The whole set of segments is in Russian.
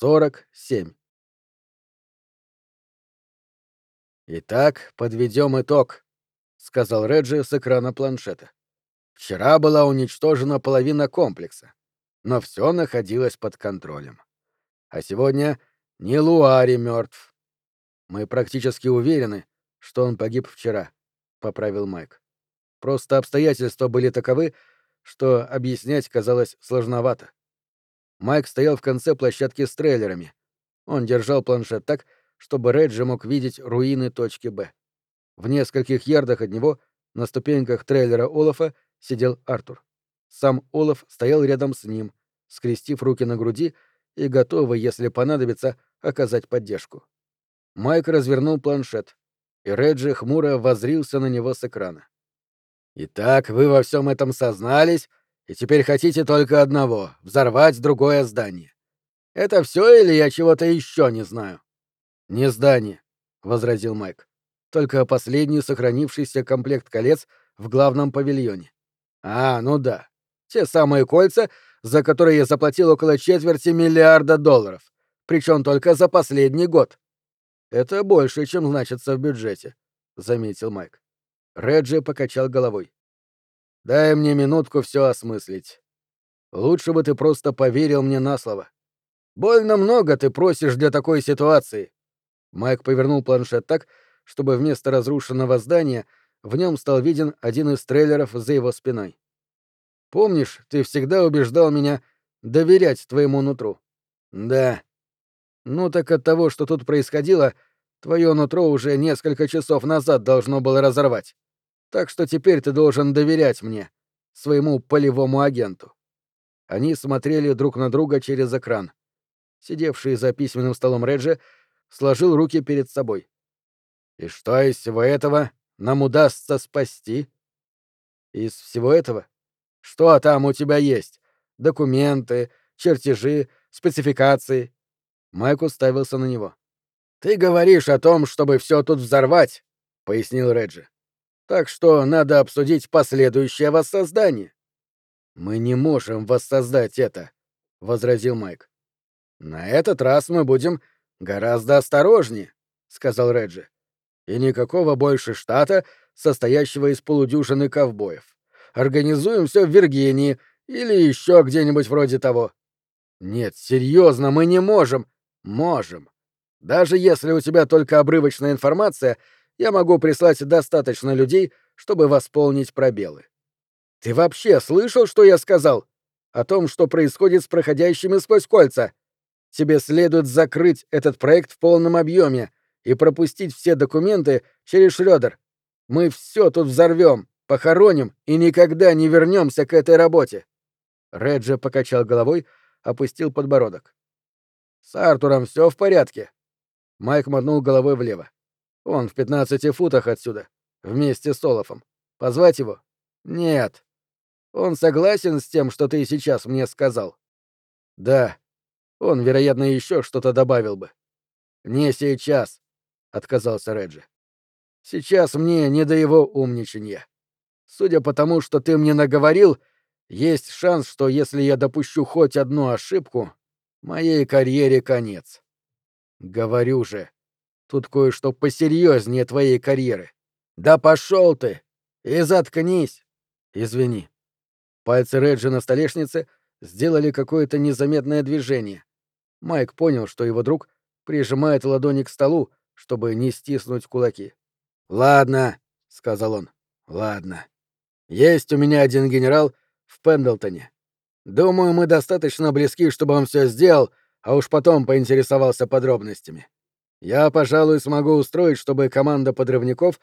47. «Итак, подведем итог», — сказал Реджи с экрана планшета. «Вчера была уничтожена половина комплекса, но все находилось под контролем. А сегодня Нилуари мертв. Мы практически уверены, что он погиб вчера», — поправил Майк. «Просто обстоятельства были таковы, что объяснять казалось сложновато. Майк стоял в конце площадки с трейлерами. Он держал планшет так, чтобы Реджи мог видеть руины точки «Б». В нескольких ярдах от него, на ступеньках трейлера Олафа, сидел Артур. Сам Олаф стоял рядом с ним, скрестив руки на груди и готовый, если понадобится, оказать поддержку. Майк развернул планшет, и Реджи хмуро возрился на него с экрана. «Итак, вы во всем этом сознались и теперь хотите только одного — взорвать другое здание. Это все или я чего-то еще не знаю? Не здание, возразил Майк. Только последний сохранившийся комплект колец в главном павильоне. А, ну да. Те самые кольца, за которые я заплатил около четверти миллиарда долларов. Причем только за последний год. Это больше, чем значится в бюджете, заметил Майк. Реджи покачал головой. Дай мне минутку все осмыслить. Лучше бы ты просто поверил мне на слово. Больно много ты просишь для такой ситуации. Майк повернул планшет так, чтобы вместо разрушенного здания в нем стал виден один из трейлеров за его спиной. Помнишь, ты всегда убеждал меня доверять твоему нутру? Да. Ну так от того, что тут происходило, твое нутро уже несколько часов назад должно было разорвать. Так что теперь ты должен доверять мне, своему полевому агенту. Они смотрели друг на друга через экран. Сидевший за письменным столом Реджи сложил руки перед собой. И что из всего этого нам удастся спасти? Из всего этого? Что там у тебя есть? Документы, чертежи, спецификации? Майк уставился на него. Ты говоришь о том, чтобы все тут взорвать, пояснил Реджи. Так что надо обсудить последующее воссоздание. Мы не можем воссоздать это, возразил Майк. На этот раз мы будем гораздо осторожнее, сказал Реджи. И никакого больше штата, состоящего из полудюжины ковбоев. Организуем все в Виргинии или еще где-нибудь вроде того. Нет, серьезно, мы не можем. Можем. Даже если у тебя только обрывочная информация, я могу прислать достаточно людей, чтобы восполнить пробелы. Ты вообще слышал, что я сказал? О том, что происходит с проходящими сквозь кольца? Тебе следует закрыть этот проект в полном объеме и пропустить все документы через Шрёдер. Мы все тут взорвем, похороним и никогда не вернемся к этой работе. Реджи покачал головой, опустил подбородок. С Артуром все в порядке. Майк мотнул головой влево. Он в пятнадцати футах отсюда, вместе с Олафом. Позвать его? Нет. Он согласен с тем, что ты сейчас мне сказал? Да. Он, вероятно, еще что-то добавил бы. Не сейчас, отказался Реджи. Сейчас мне не до его умничанья. Судя по тому, что ты мне наговорил, есть шанс, что если я допущу хоть одну ошибку, моей карьере конец. Говорю же, Тут кое-что посерьезнее твоей карьеры. Да пошел ты! И заткнись! Извини. Пальцы Реджи на столешнице сделали какое-то незаметное движение. Майк понял, что его друг прижимает ладони к столу, чтобы не стиснуть кулаки. «Ладно», — сказал он, — «ладно. Есть у меня один генерал в Пендлтоне. Думаю, мы достаточно близки, чтобы он все сделал, а уж потом поинтересовался подробностями. Я, пожалуй, смогу устроить, чтобы команда подрывников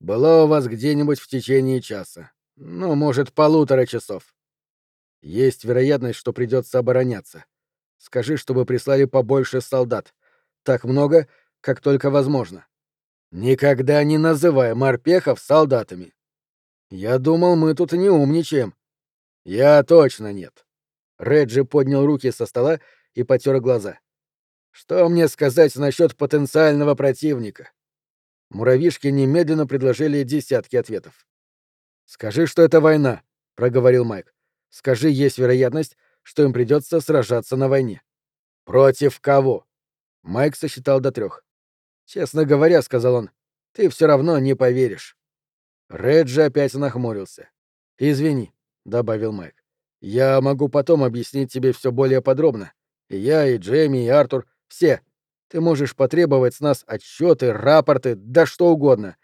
была у вас где-нибудь в течение часа. Ну, может, полутора часов. Есть вероятность, что придется обороняться. Скажи, чтобы прислали побольше солдат. Так много, как только возможно. Никогда не называй морпехов солдатами. Я думал, мы тут не умничаем. Я точно нет. Реджи поднял руки со стола и потер глаза. Что мне сказать насчет потенциального противника? Муравишки немедленно предложили десятки ответов. Скажи, что это война, проговорил Майк. Скажи, есть вероятность, что им придется сражаться на войне. Против кого? Майк сосчитал до трех. Честно говоря, сказал он, ты все равно не поверишь. Реджи опять нахмурился. Извини, добавил Майк. Я могу потом объяснить тебе все более подробно. И я, и Джейми, и Артур, все. Ты можешь потребовать с нас отчеты, рапорты, да что угодно.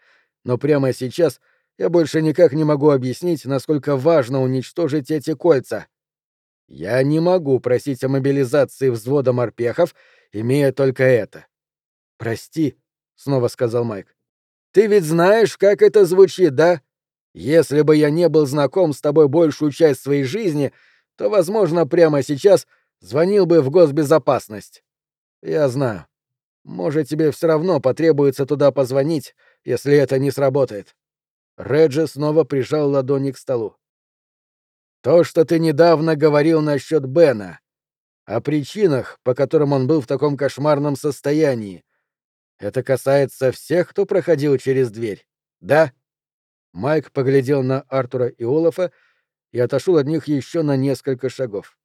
Но прямо сейчас я больше никак не могу объяснить, насколько важно уничтожить эти кольца. Я не могу просить о мобилизации взвода морпехов, имея только это. Прости, снова сказал Майк. Ты ведь знаешь, как это звучит, да? Если бы я не был знаком с тобой большую часть своей жизни, то, возможно, прямо сейчас звонил бы в госбезопасность. Я знаю. Может, тебе все равно потребуется туда позвонить, если это не сработает. Реджи снова прижал ладони к столу. То, что ты недавно говорил насчет Бена, о причинах, по которым он был в таком кошмарном состоянии. Это касается всех, кто проходил через дверь, да? Майк поглядел на Артура и Олафа и отошел от них еще на несколько шагов.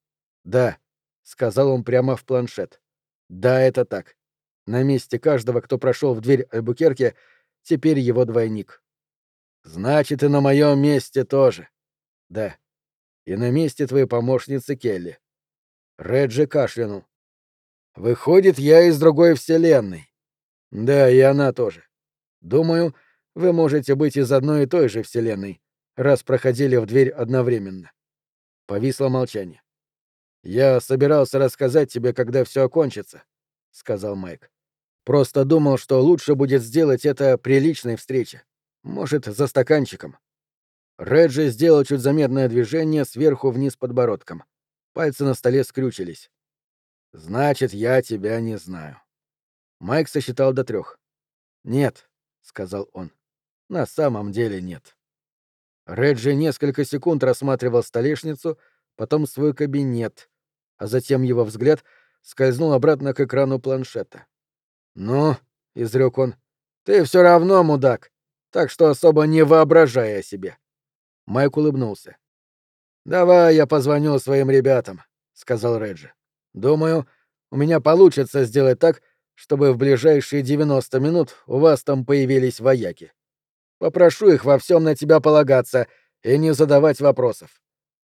Да, сказал он прямо в планшет. Да, это так. На месте каждого, кто прошел в дверь Альбукерке, теперь его двойник. Значит, и на моем месте тоже. Да. И на месте твоей помощницы Келли. Реджи кашлянул. Выходит, я из другой вселенной. Да, и она тоже. Думаю, вы можете быть из одной и той же вселенной, раз проходили в дверь одновременно. Повисло молчание. Я собирался рассказать тебе, когда все окончится, сказал Майк. Просто думал, что лучше будет сделать это при личной встрече. Может, за стаканчиком. Реджи сделал чуть заметное движение сверху вниз подбородком. Пальцы на столе скрючились. «Значит, я тебя не знаю». Майк сосчитал до трех. «Нет», — сказал он. «На самом деле нет». Реджи несколько секунд рассматривал столешницу, потом свой кабинет, а затем его взгляд скользнул обратно к экрану планшета. «Ну», — изрек он, — «ты все равно мудак, так что особо не воображай о себе». Майк улыбнулся. «Давай я позвоню своим ребятам», — сказал Реджи. «Думаю, у меня получится сделать так, чтобы в ближайшие 90 минут у вас там появились вояки. Попрошу их во всем на тебя полагаться и не задавать вопросов.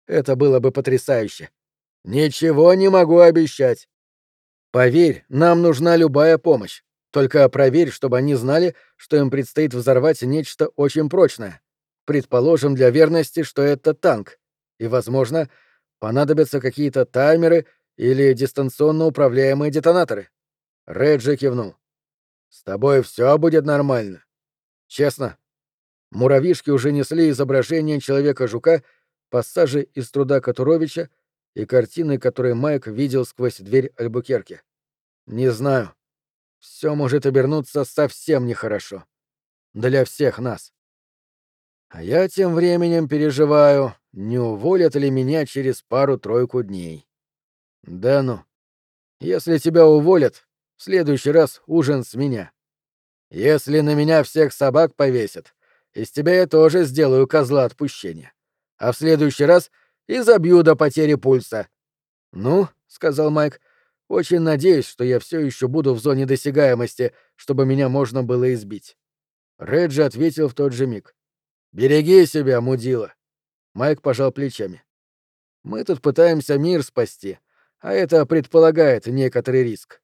Это было бы потрясающе. Ничего не могу обещать. Поверь, нам нужна любая помощь. Только проверь, чтобы они знали, что им предстоит взорвать нечто очень прочное. Предположим для верности, что это танк. И, возможно, понадобятся какие-то таймеры или дистанционно управляемые детонаторы. Реджи кивнул. С тобой все будет нормально. Честно. Муравьишки уже несли изображение человека-жука, пассажи из труда Катуровича и картины, которые Майк видел сквозь дверь Альбукерки. Не знаю. Все может обернуться совсем нехорошо. Для всех нас. А я тем временем переживаю, не уволят ли меня через пару-тройку дней. Да ну. Если тебя уволят, в следующий раз ужин с меня. Если на меня всех собак повесят, из тебя я тоже сделаю козла отпущения. А в следующий раз и забью до потери пульса. Ну, сказал Майк, очень надеюсь, что я все еще буду в зоне досягаемости, чтобы меня можно было избить. Реджи ответил в тот же миг. «Береги себя, мудила!» Майк пожал плечами. «Мы тут пытаемся мир спасти, а это предполагает некоторый риск.